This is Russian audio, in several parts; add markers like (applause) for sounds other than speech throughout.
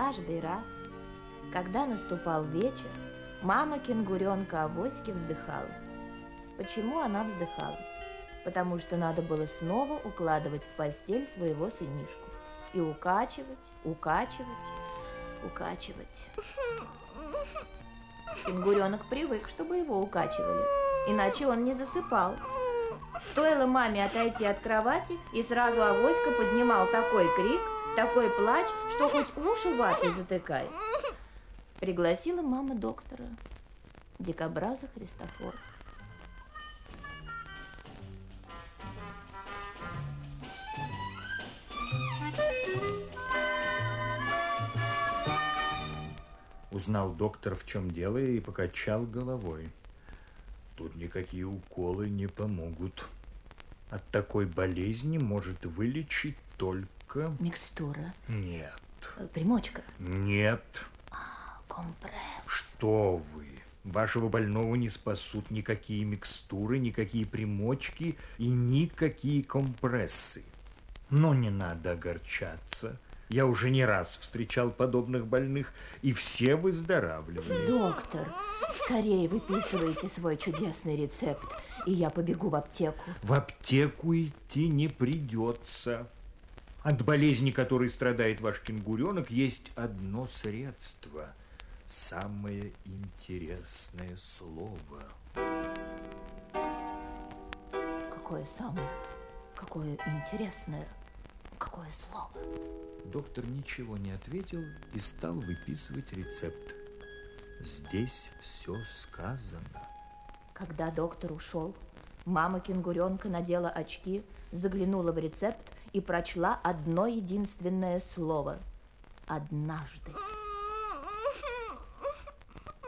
каждый раз, когда наступал вечер, мама кенгуренка Авоськи вздыхала. Почему она вздыхала? Потому что надо было снова укладывать в постель своего сынишку и укачивать, укачивать, укачивать. Кенгуренок привык, чтобы его укачивали, иначе он не засыпал. Стоило маме отойти от кровати, и сразу Авоська поднимал такой крик, такой плач, что хоть уши ватой затыкай. Пригласила мама доктора, дикобраза Христофора. Узнал доктор, в чем дело, и покачал головой. Тут никакие уколы не помогут. От такой болезни может вылечить только... Микстура. Нет. Э, Примочка. Нет. Компресс. Что вы? Вашего больного не спасут никакие микстуры, никакие примочки и никакие компрессы. Но не надо огорчаться. Я уже не раз встречал подобных больных, и все выздоравливали. Доктор, скорее выписывайте свой чудесный рецепт, и я побегу в аптеку. В аптеку идти не придется. От болезни, которой страдает ваш кенгуренок, есть одно средство. Самое интересное слово. Какое самое, какое интересное, какое слово. Доктор ничего не ответил и стал выписывать рецепт. Здесь все сказано. Когда доктор ушел, мама кенгуренка надела очки, заглянула в рецепт и прочла одно единственное слово – «однажды».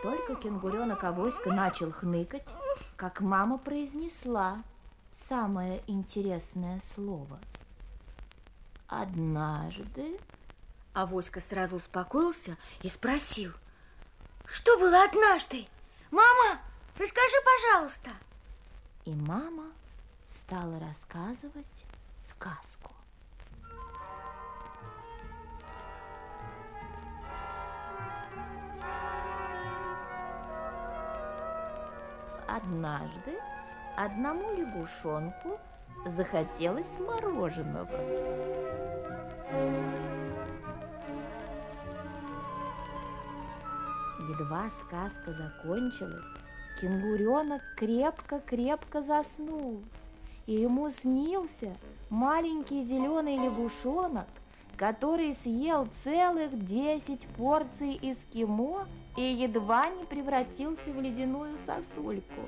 Только кенгуренок Авоська начал хныкать, как мама произнесла самое интересное слово. Однажды Авоська сразу успокоился и спросил. Что было однажды? Мама, расскажи, пожалуйста. и мама стала рассказывать сказку. Однажды одному лягушонку захотелось мороженого. Едва сказка закончилась, кенгуренок крепко-крепко заснул. И ему снился маленький зеленый лягушонок, который съел целых десять порций эскимо и едва не превратился в ледяную сосульку.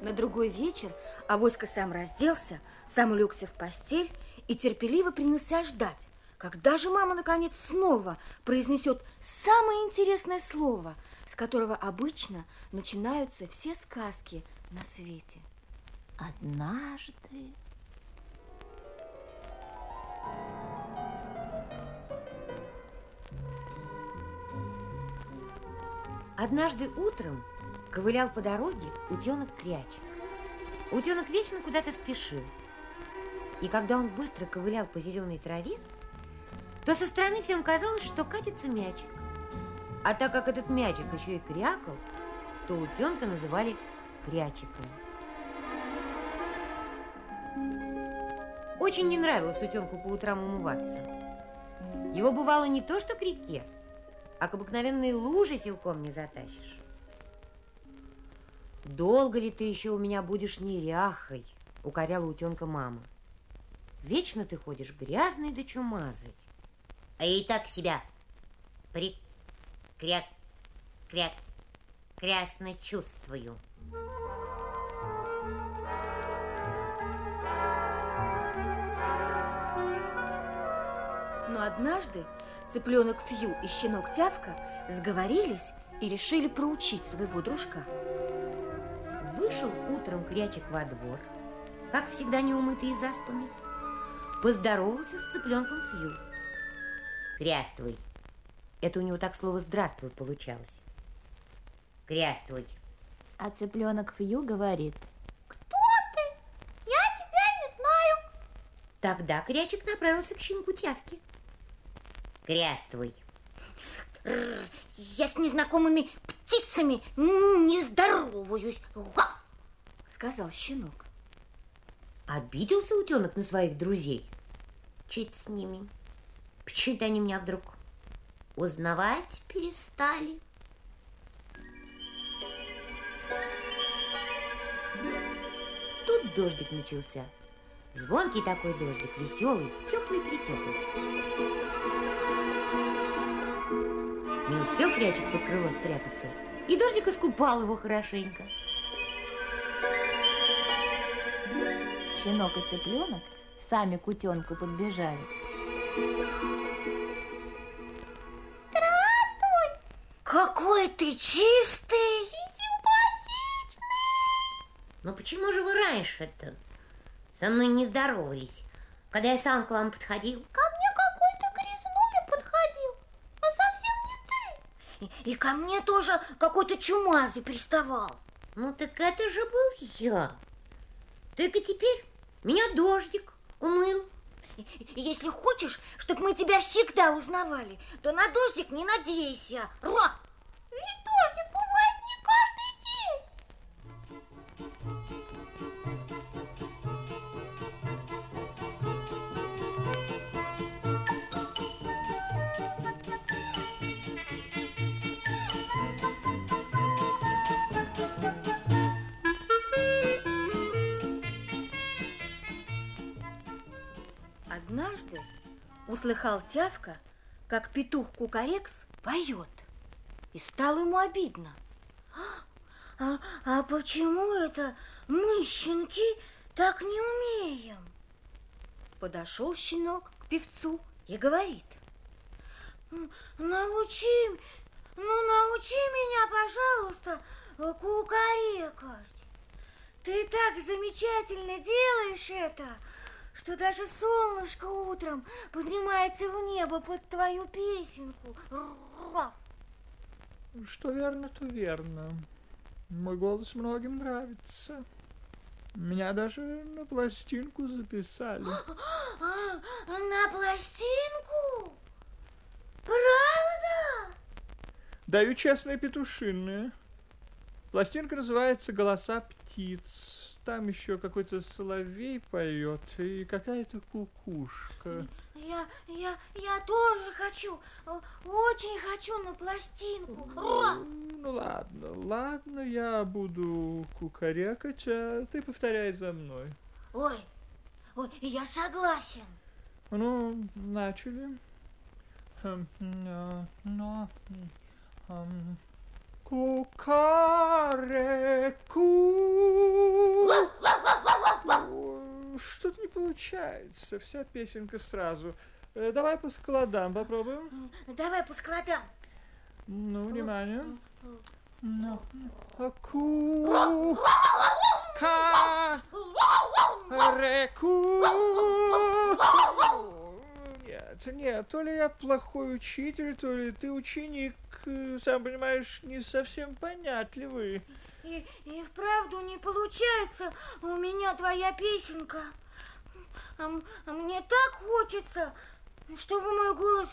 На другой вечер Авоська сам разделся, сам улегся в постель и терпеливо принялся ждать, когда же мама наконец снова произнесет самое интересное слово, с которого обычно начинаются все сказки на свете. Однажды Однажды утром ковылял по дороге утенок Крячик. Утенок вечно куда-то спешил. И когда он быстро ковылял по зеленой траве, то со стороны всем казалось, что катится мячик. А так как этот мячик еще и крякал, то утенка называли Крячиком. Очень не нравилось утенку по утрам умываться. Его бывало не то, что к реке, а к обыкновенной луже силком не затащишь. «Долго ли ты еще у меня будешь неряхой?» — укоряла утенка мама. «Вечно ты ходишь грязный да чумазый». «А я и так себя при... кряк... кряк... крясно чувствую». Но однажды цыпленок Фью и щенок Тявка сговорились и решили проучить своего дружка. Вышел утром крячик во двор, как всегда неумытый и заспанный. Поздоровался с цыпленком Фью. Кряствуй. Это у него так слово «здравствуй» получалось. Кряствуй. А цыпленок Фью говорит. Кто ты? Я тебя не знаю. Тогда Крячик направился к щенку Тявки. Кряствуй. Я с незнакомыми птицами не здороваюсь, сказал щенок. Обиделся утенок на своих друзей? Чуть с ними. Почему-то они меня вдруг узнавать перестали. Тут дождик начался. Звонкий такой дождик, веселый, теплый-притеплый. Не успел крячик под крыло спрятаться, и дождик искупал его хорошенько. Щенок и цыпленок сами к утенку подбежали. Здравствуй. Какой ты чистый и симпатичный. Но почему же вы раньше-то со мной не здоровались, когда я сам к вам подходил? Ко мне какой-то грязнуля подходил, а совсем не ты. И, и ко мне тоже какой-то чумазый приставал. Ну так это же был я. Только теперь меня дождик умыл. Если хочешь, чтобы мы тебя всегда узнавали, то на дождик не надейся. Ра! Услыхал Тявка, как петух Кукарекс поет, и стало ему обидно. А, а почему это мы, щенки, так не умеем? Подошел щенок к певцу и говорит. Научи, ну научи меня, пожалуйста, кукарекать. Ты так замечательно делаешь это, что даже солнышко утром поднимается в небо под твою песенку. Что верно, то верно. Мой голос многим нравится. Меня даже на пластинку записали. (gasps) А, на пластинку? Правда? Даю честное петушиное. Пластинка называется «Голоса птиц». Там еще какой-то соловей поет и какая-то кукушка. Я, я, я тоже хочу, очень хочу на пластинку. Ну, ладно, ладно, я буду кукарекать, а ты повторяй за мной. Ой, ой, я согласен. Ну, начали. Хм, но, хм, Кукареку. Что-то не получается. Вся песенка сразу. Э, давай по складам попробуем. Давай по складам. Ну, внимание. Ну, ку ка реку. Нет, нет, то ли я плохой учитель, то ли ты ученик сам понимаешь, не совсем понятливый. И, и вправду не получается у меня твоя песенка. А, а мне так хочется, чтобы мой голос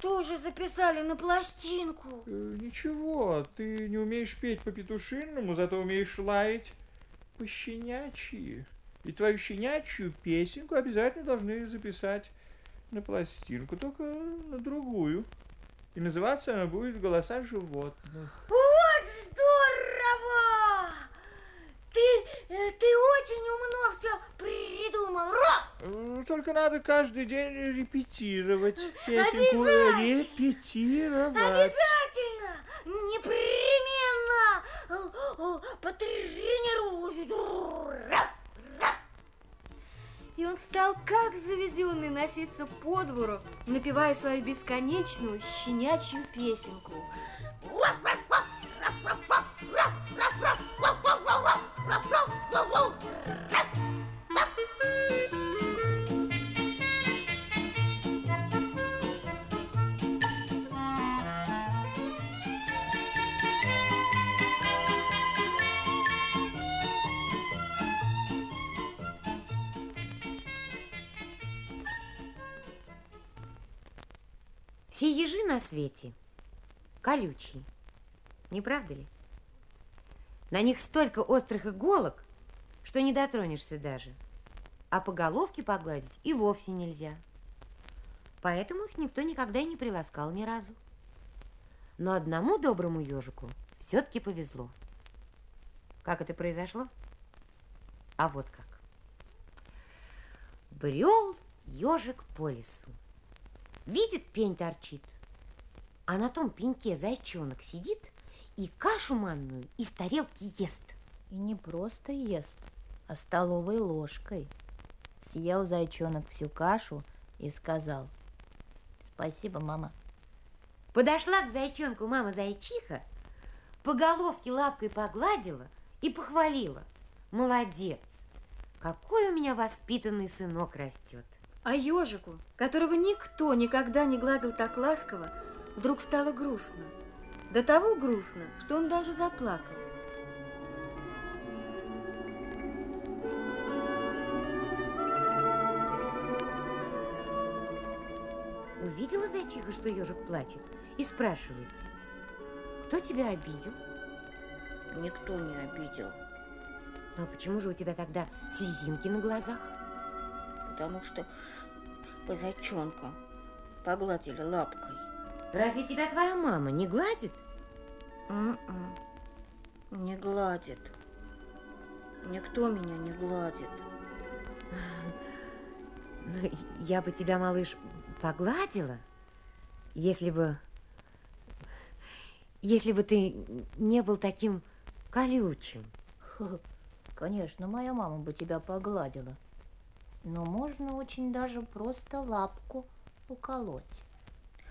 тоже записали на пластинку. Э, ничего, ты не умеешь петь по петушинному, зато умеешь лаять по щенячьи. И твою щенячью песенку обязательно должны записать на пластинку, только на другую. И называться она будет «Голоса животных». Вот здорово! Ты, э, ты очень умно все придумал, Ро! Э, только надо каждый день репетировать песенку. Обязательно! Репетировать. Обязательно! Непременно! Э, потренирую. И он стал как заведенный носиться по двору, напевая свою бесконечную щенячью песенку. Все ежи на свете колючие, не правда ли? На них столько острых иголок, что не дотронешься даже. А по головке погладить и вовсе нельзя. Поэтому их никто никогда и не приласкал ни разу. Но одному доброму ежику все-таки повезло. Как это произошло? А вот как. Брел ежик по лесу. Видит, пень торчит, а на том пеньке зайчонок сидит и кашу манную из тарелки ест. И не просто ест, а столовой ложкой. Съел зайчонок всю кашу и сказал «Спасибо, мама». Подошла к зайчонку мама зайчиха, по головке лапкой погладила и похвалила. Молодец, какой у меня воспитанный сынок растет. А ежику, которого никто никогда не гладил так ласково, вдруг стало грустно. До того грустно, что он даже заплакал. Увидела зайчиха, что ежик плачет, и спрашивает, кто тебя обидел? Никто не обидел. Ну а почему же у тебя тогда слезинки на глазах? Потому что по зайчонкам погладили лапкой. Разве тебя твоя мама не гладит? М-м. Не гладит. Никто меня не гладит. (laughs) Ну, я бы тебя, малыш, погладила, если бы... Если бы ты не был таким колючим. Конечно, моя мама бы тебя погладила. Но можно очень даже просто лапку уколоть.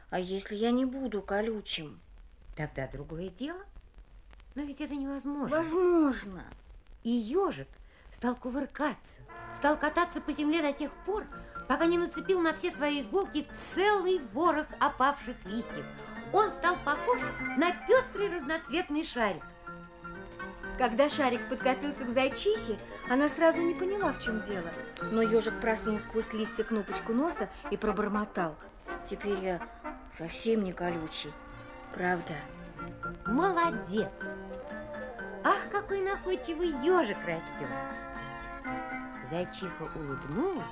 А если я не буду колючим? Тогда другое дело. Но ведь это невозможно. Возможно. И ежик стал кувыркаться, стал кататься по земле до тех пор, пока не нацепил на все свои иголки целый ворох опавших листьев. Он стал похож на пестрый разноцветный шарик. Когда шарик подкатился к зайчихе, она сразу не поняла, в чем дело. Но ежик просунул сквозь листья кнопочку носа и пробормотал. Теперь я совсем не колючий, правда? Молодец! Ах, какой находчивый ежик растет! Зайчиха улыбнулась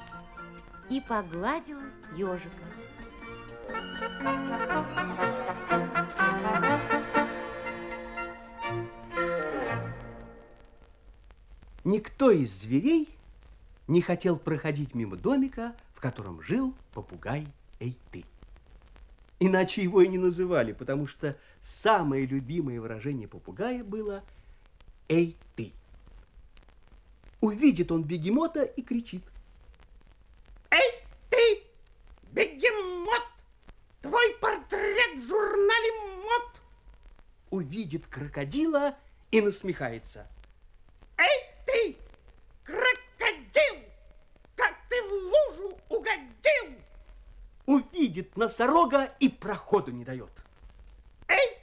и погладила ежика. Никто из зверей не хотел проходить мимо домика, в котором жил попугай Эйты. Иначе его и не называли, потому что самое любимое выражение попугая было «Эй, ты!». Увидит он бегемота и кричит. «Эй, ты, бегемот! Твой портрет в журнале МОД!» Увидит крокодила и насмехается. «Эй, ты, крокодил! Как ты в лужу угодил!» Увидит носорога и проходу не дает. «Эй,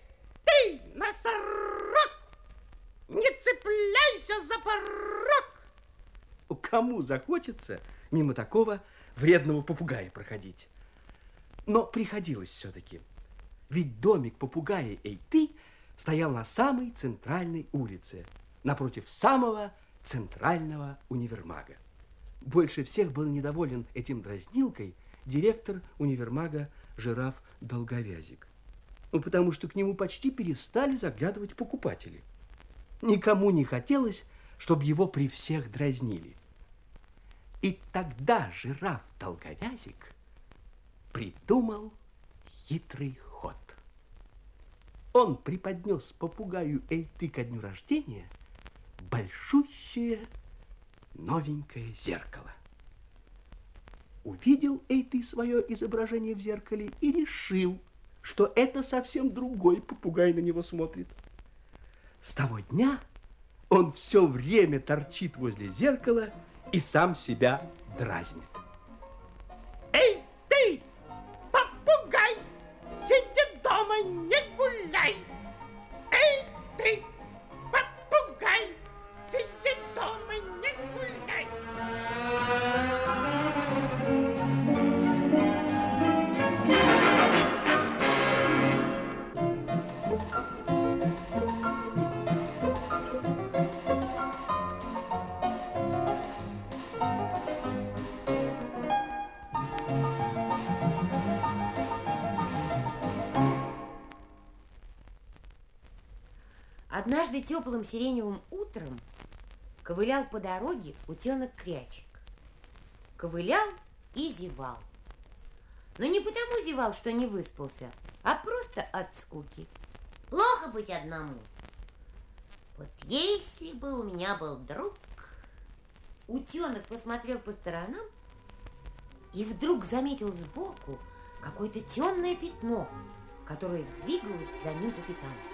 ты, носорог! Не цепляйся за порог!» Кому захочется мимо такого вредного попугая проходить? Но приходилось все-таки. Ведь домик попугая Эй ты стоял на самой центральной улице, напротив самого центрального универмага. Больше всех был недоволен этим дразнилкой директор универмага жираф Долговязик. Ну, потому что к нему почти перестали заглядывать покупатели. Никому не хотелось, чтобы его при всех дразнили. И тогда жираф Долговязик придумал хитрый ход. Он преподнес попугаю Эйты ко дню рождения большущее новенькое зеркало. Увидел Эйты свое изображение в зеркале и решил, что это совсем другой попугай на него смотрит. С того дня он все время торчит возле зеркала и сам себя дразнит. Однажды теплым сиреневым утром ковылял по дороге утенок Крячик. Ковылял и зевал. Но не потому зевал, что не выспался, а просто от скуки. Плохо быть одному. Вот если бы у меня был друг... Утенок посмотрел по сторонам и вдруг заметил сбоку какое-то темное пятно, которое двигалось за ним по пятам.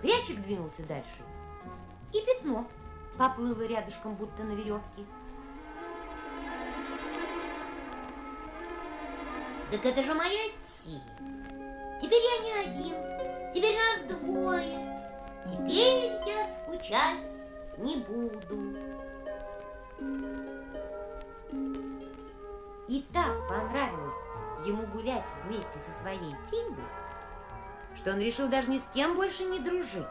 Крячик двинулся дальше, и пятно поплыло рядышком, будто на веревке. Так это же моя тень. Теперь я не один, теперь нас двое. Теперь я скучать не буду. И так понравилось ему гулять вместе со своей тенью, что он решил даже ни с кем больше не дружить.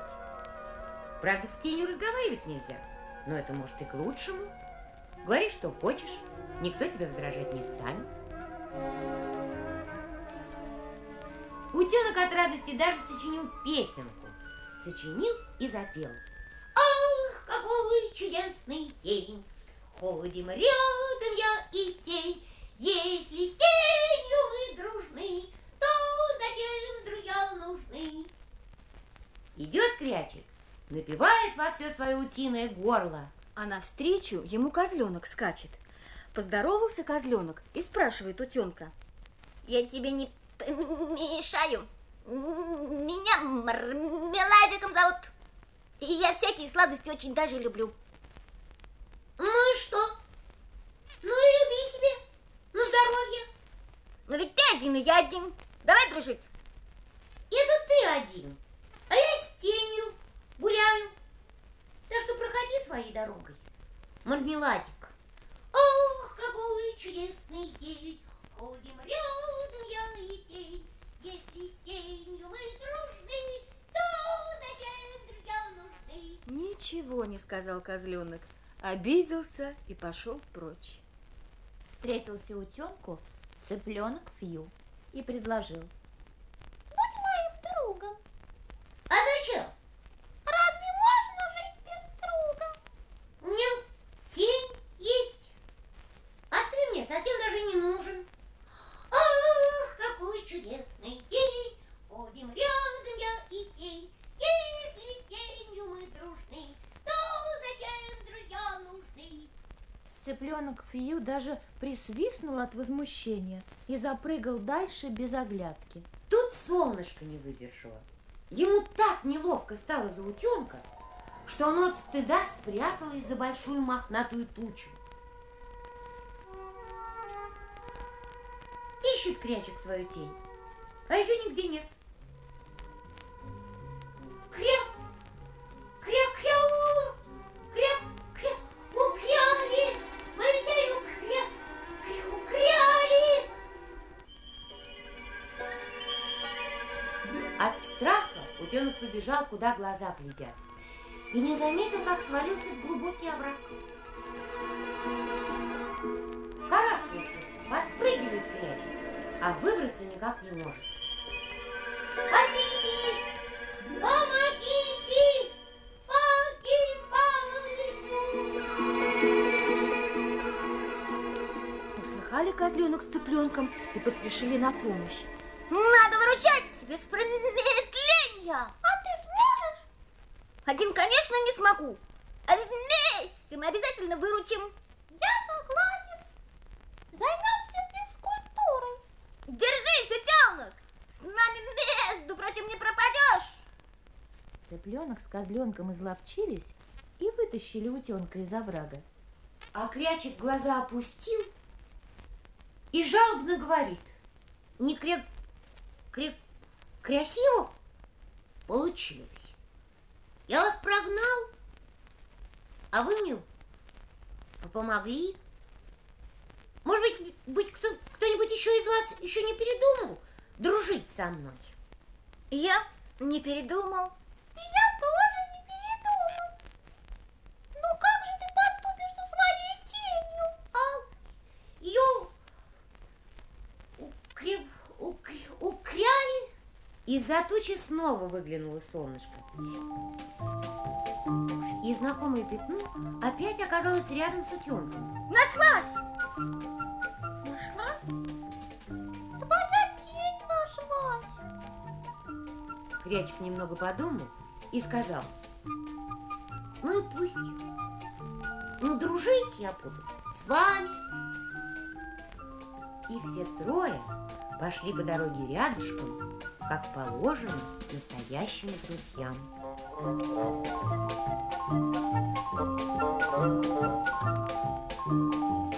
Правда, с тенью разговаривать нельзя, но это может и к лучшему. Говори, что хочешь, никто тебе возражать не станет. Утенок от радости даже сочинил песенку. Сочинил и запел. Ах, какой чудесный день! Ходим рядом я и тень. Если с тенью мы дружны, то зачем друзья нужны? Идет крячик, напевает во все свое утиное горло. А навстречу ему козленок скачет. Поздоровался козленок и спрашивает утенка. Я тебе не мешаю. Меня Мармеладиком зовут. И я всякие сладости очень даже люблю. Ну и что? Ну и люби себе. На здоровье. Но ведь ты один, и я один. Давай дружить. Это ты один, а я с тенью гуляю. Так что проходи своей дорогой, мармеладик. Ох, какой чудесный день, ходим рядом я и тень. Если с тенью мы дружны, то зачем друзья нужны? Ничего не сказал козленок, обиделся и пошел прочь. Встретился утенку цыпленок Фью и предложил. Будь моим другом. А зачем? Разве можно жить без друга? У меня тень есть, а ты мне совсем даже не нужен. Ах, какой чудесный день, ходим рядом я и тень. Если с тенью мы дружны, то зачем друзья нужны? Цыпленок Фью даже присвистнул от возмущения и запрыгал дальше без оглядки. Тут солнышко не выдержало. Ему так неловко стало за утенка, что оно от стыда спряталось за большую мохнатую тучу. Ищет крячик свою тень, а ее нигде нет. Куда глаза глядят, и не заметил, как свалился в глубокий овраг. Карабкается, подпрыгивает крячик, а выбраться никак не может. Спасите! Помогите! Погибаю! Услыхали козленок с цыпленком и поспешили на помощь. Надо выручать без промедления. Один, конечно, не смогу. А вместе мы обязательно выручим. Я согласен. Займемся физкультурой. Держись, утенок. С нами, между прочим, не пропадешь. Цыпленок с козленком изловчились и вытащили утенка из оврага. А крячик глаза опустил и жалобно говорит. Не кря... кря... красиво получилось. Я вас прогнал, а вы мне помогли. Может быть, быть кто, кто-нибудь еще из вас еще не передумал дружить со мной? Я не передумал. И я тоже не передумал. Ну как же ты поступишь со своей тенью? А ее укреп, укр- укряли, Из-за тучи снова выглянуло солнышко. И знакомое пятно опять оказалось рядом с утенком. Нашлась! Нашлась? Твоя тень нашлась. Крячик немного подумал и сказал, ну и пусть. Ну, дружить я буду с вами. И все трое пошли по дороге рядышком, как положено настоящим друзьям.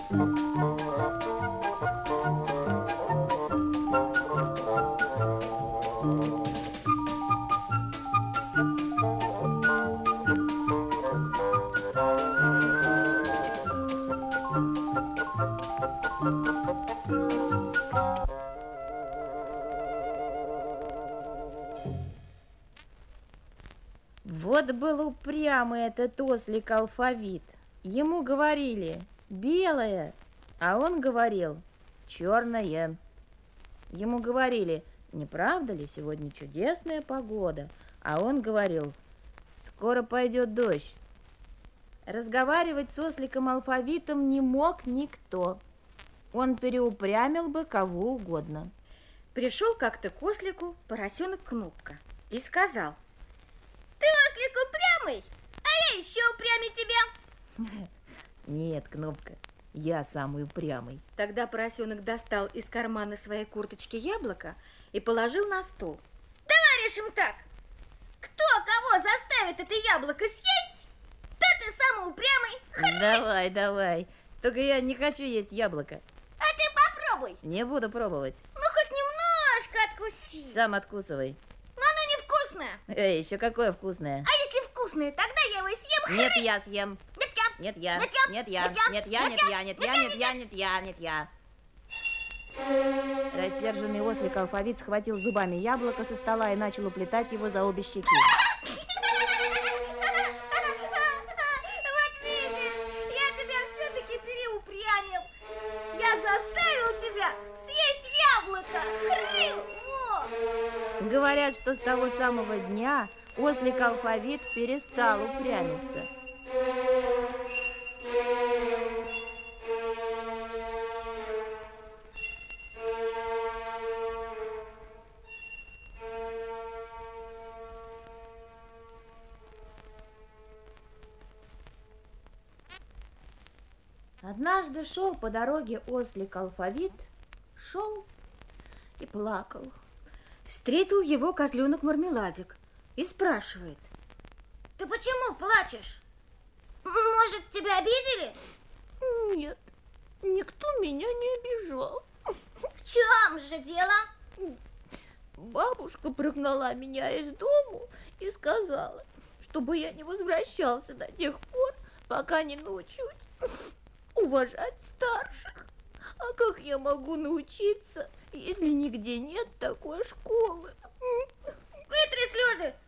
Вот упрямый этот ослик алфавит. Ему говорили белое, а он говорил черное. Ему говорили, не правда ли сегодня чудесная погода, а он говорил, скоро пойдет дождь. Разговаривать с осликом алфавитом не мог никто. Он переупрямил бы кого угодно. Пришел как-то к ослику поросенок Кнопка и сказал, Ты ослик упрямый, еще упрямее тебя. (laughs) Нет, Кнопка, я самый упрямый. Тогда поросенок достал из кармана своей курточки яблоко и положил на стол. Давай решим так. Кто кого заставит это яблоко съесть, тот и самый упрямый. Давай, давай. Только я не хочу есть яблоко. А ты попробуй. Не буду пробовать. Ну, хоть немножко откуси. Сам откусывай. Но оно невкусное. Эй, еще какое вкусное. А если вкусное, тогда. Нет, я съем. Нет, я. Нет я. Нет я. Нет я. Нет я. Нет я. Нет я. Нет я. Рассерженный ослик алфавит схватил зубами яблоко со стола и начал уплетать его за обе щеки. Вот видишь, я тебя все-таки переупрямил. Я заставил тебя съесть яблоко. Хрю! Вот. Говорят, что с того самого дня ослик алфавит перестал упрямиться. Однажды шел по дороге ослик алфавит, шел и плакал. Встретил его козленок Мармеладик и спрашивает. Ты почему плачешь? Может, тебя обидели? Нет, никто меня не обижал. В чем же дело? Бабушка прогнала меня из дому и сказала, чтобы я не возвращался до тех пор, пока не научусь уважать старших. А как я могу научиться, если нигде нет такой школы?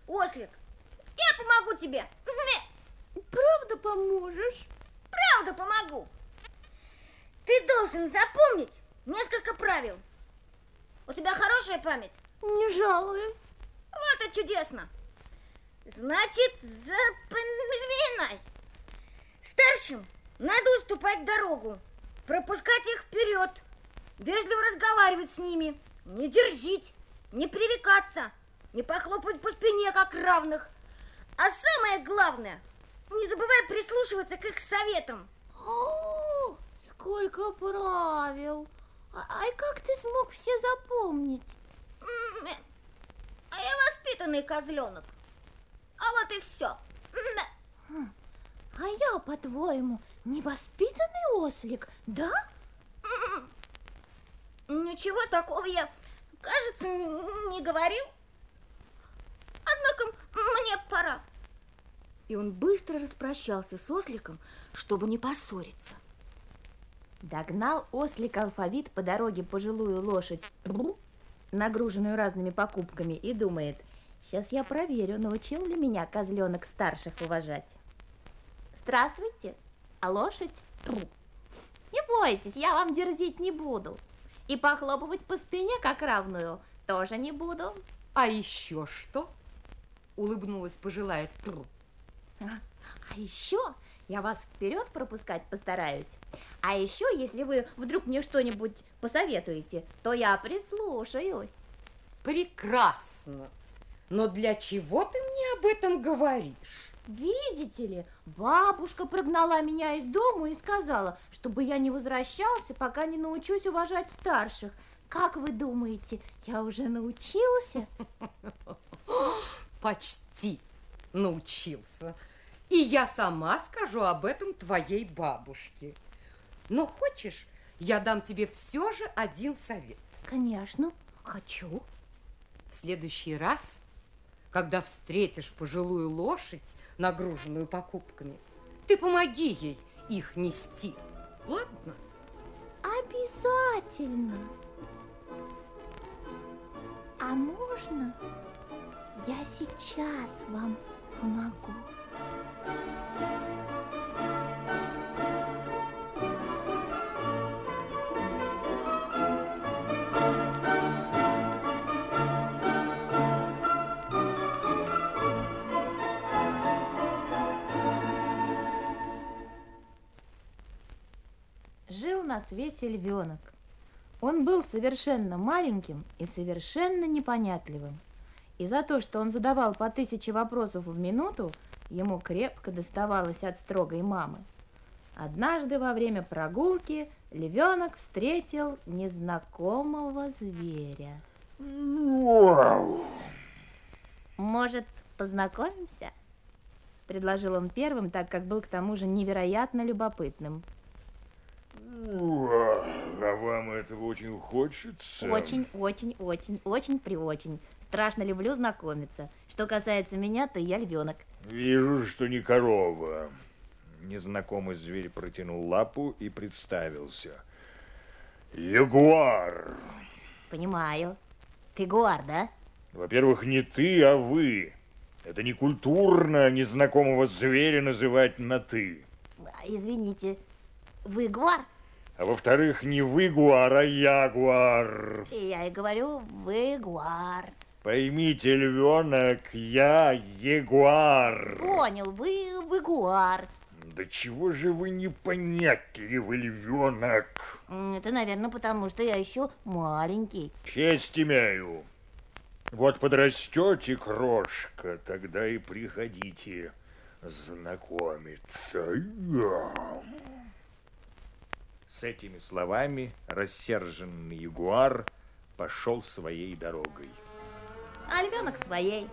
Ослик. Я помогу тебе. (laughs) Правда поможешь? Правда помогу. Ты должен запомнить несколько правил. У тебя хорошая память? Не жалуюсь. Вот и чудесно. Значит, запоминай. Старшим надо уступать дорогу, пропускать их вперед, вежливо разговаривать с ними, не дерзить, не пререкаться, не похлопать по спине, как равных. А самое главное, не забывай прислушиваться к их советам. О, сколько правил! А, а как ты смог все запомнить? А я воспитанный козленок. А вот и все. А я, по-твоему, невоспитанный ослик, да? Ничего такого я, кажется, не говорил. Однако мне пора. И он быстро распрощался с осликом, чтобы не поссориться. Догнал ослик алфавит по дороге пожилую лошадь, нагруженную разными покупками, и думает, сейчас я проверю, научил ли меня козленок старших уважать. Здравствуйте, а лошадь? Тру. Не бойтесь, я вам дерзить не буду. И похлопывать по спине, как равную, тоже не буду. А еще что? Улыбнулась пожилая Тру. А еще я вас вперед пропускать постараюсь. А еще, если вы вдруг мне что-нибудь посоветуете, то я прислушаюсь. Прекрасно. Но для чего ты мне об этом говоришь? Видите ли, бабушка прогнала меня из дому и сказала, чтобы я не возвращался, пока не научусь уважать старших. Как вы думаете, я уже научился? (laughs) Почти научился. И я сама скажу об этом твоей бабушке. Но хочешь, я дам тебе все же один совет. Конечно, хочу. В следующий раз, когда встретишь пожилую лошадь, нагруженную покупками, ты помоги ей их нести. Ладно? Обязательно. А можно я сейчас вам помогу? Жил на свете львенок. Он был совершенно маленьким и совершенно непонятливым. И за то, что он задавал по тысяче вопросов в минуту, ему крепко доставалось от строгой мамы. Однажды во время прогулки львенок встретил незнакомого зверя. Может, познакомимся? Предложил он первым, так как был к тому же невероятно любопытным. А вам этого очень хочется? Очень, очень, очень, очень, при очень. Страшно люблю знакомиться. Что касается меня, то я львенок. Вижу, что не корова. Незнакомый зверь протянул лапу и представился. Ягуар. Понимаю. Ты гуар, да? Во-первых, не ты, а вы. Это не культурно незнакомого зверя называть на «ты». Извините, вы гуар? А во-вторых, не вы гуар, а ягуар. И я и говорю, вы гуар. Поймите, львенок, я ягуар. Понял, вы, вы гуар. Да чего же вы непонятливый, львенок? Это, наверное, потому что я еще маленький. Честь имею. Вот подрастете, крошка, тогда и приходите знакомиться. С этими словами рассерженный ягуар пошел своей дорогой. А львенок своей.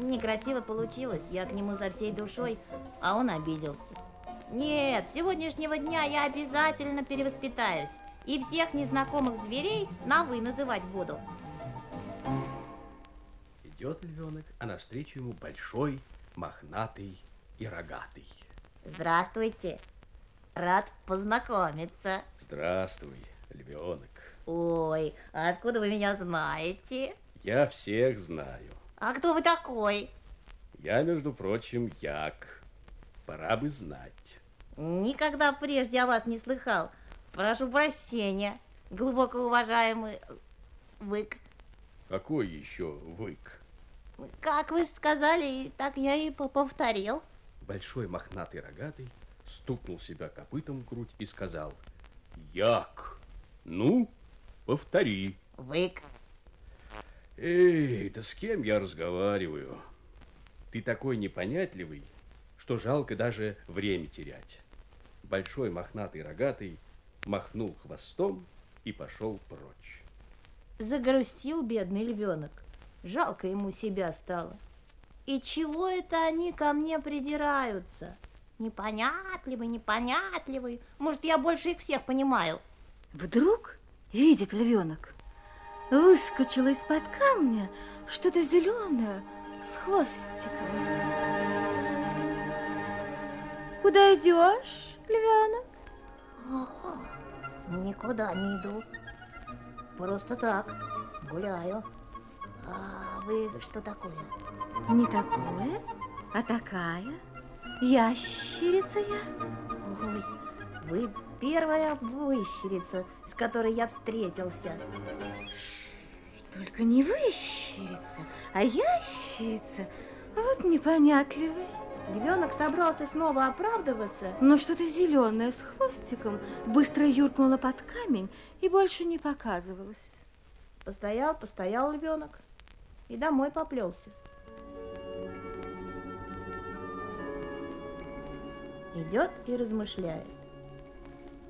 Некрасиво получилось. Я к нему за всей душой, а он обиделся. Нет, с сегодняшнего дня я обязательно перевоспитаюсь. И всех незнакомых зверей на «вы» называть буду. Идет львенок, а навстречу ему большой, мохнатый и рогатый. Здравствуйте. Рад познакомиться. Здравствуй, львенок. Ой, а откуда вы меня знаете? Я всех знаю. А кто вы такой? Я, между прочим, як. Пора бы знать. Никогда прежде о вас не слыхал. Прошу прощения, глубоко уважаемый Вык. Какой еще вык? Как вы сказали, так я и по- повторил. Большой мохнатый рогатый стукнул себя копытом в грудь и сказал, Як? Ну, повтори. Вык. Эй, да с кем я разговариваю? Ты такой непонятливый, что жалко даже время терять. Большой мохнатый рогатый махнул хвостом и пошел прочь. Загрустил бедный львенок. Жалко ему себя стало. И чего это они ко мне придираются? Непонятливый, непонятливый. Может, я больше их всех понимаю. Вдруг видит львенок. Выскочило из-под камня что-то зеленое с хвостиком. Куда идешь, львенок? Никуда не иду. Просто так, гуляю. А вы что такое? Не такое, а такая. Ящерица я? Ой, вы первая выщерица, с которой я встретился. Только не выщерица, а ящерица. Вот непонятливый. Львенок собрался снова оправдываться. Но что-то зеленое с хвостиком быстро юркнуло под камень и больше не показывалось. Постоял, постоял львенок и домой поплелся. Идет и размышляет.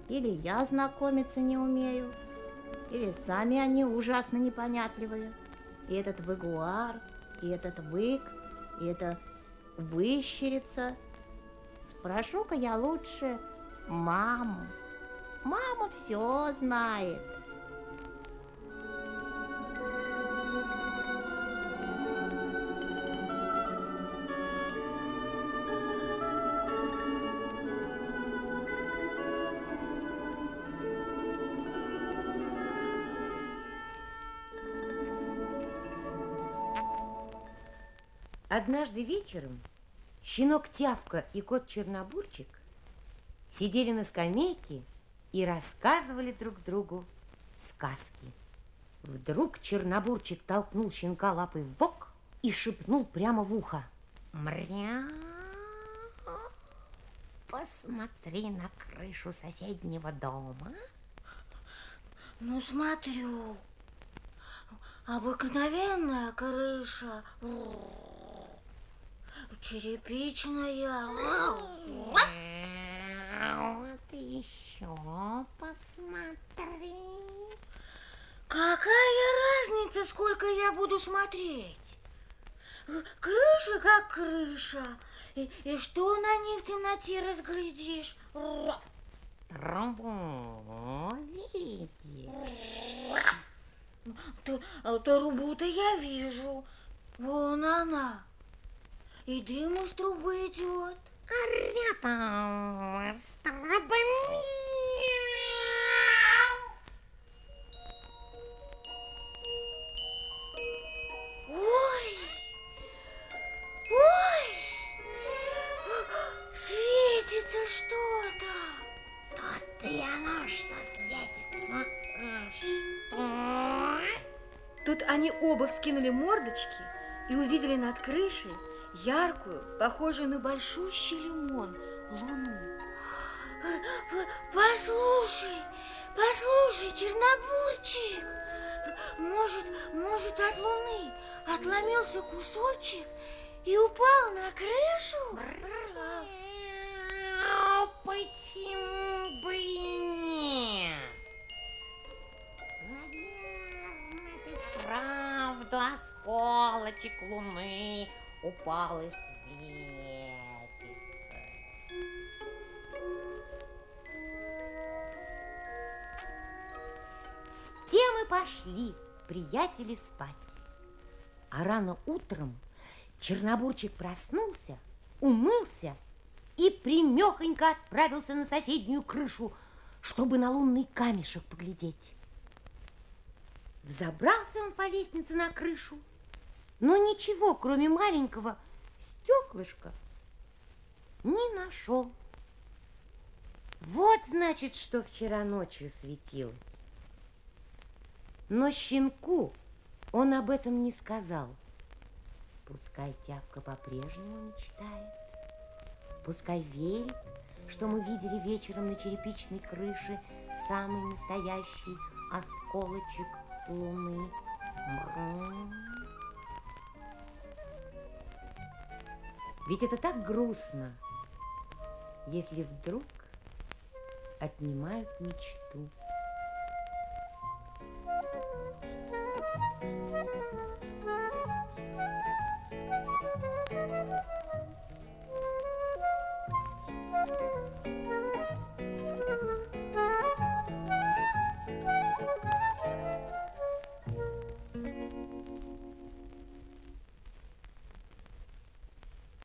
Или я знакомиться не умею, или сами они ужасно непонятливые. И этот выгуар, и этот вык, и это выщерица. Спрошу-ка я лучше маму. Мама все знает. Однажды вечером щенок Тявка и кот Чернобурчик сидели на скамейке и рассказывали друг другу сказки. Вдруг Чернобурчик толкнул щенка лапой в бок и шепнул прямо в ухо. Мря, посмотри на крышу соседнего дома. Ну, смотрю. Обыкновенная крыша. Черепичная. Вот еще посмотри. Какая разница, сколько я буду смотреть? Крыша как крыша. И, и что на ней в темноте разглядишь? Трубу видишь? Т- а Трубу-то я вижу. Вон она. И дым из трубы идет. А рядом с трубами Ой! Ой! Светится что-то. Тут и оно что светится. А Что? Тут они оба вскинули мордочки и увидели над крышей яркую, похожую на большущий лимон, луну. Послушай, послушай, Чернобурчик. Может, может от луны отломился кусочек и упал на крышу? А почему бы и нет? Наверное, ты правда осколочек луны упал и светится. С тем и пошли приятели спать. А рано утром Чернобурчик проснулся, умылся и примехонько отправился на соседнюю крышу, чтобы на лунный камешек поглядеть. Взобрался он по лестнице на крышу, но ничего, кроме маленького стеклышка, не нашел. Вот, значит, что вчера ночью светилось. Но щенку он об этом не сказал. Пускай тявка по-прежнему мечтает. Пускай верит, что мы видели вечером на черепичной крыше самый настоящий осколочек луны. Мрм. Ведь это так грустно, если вдруг отнимают мечту.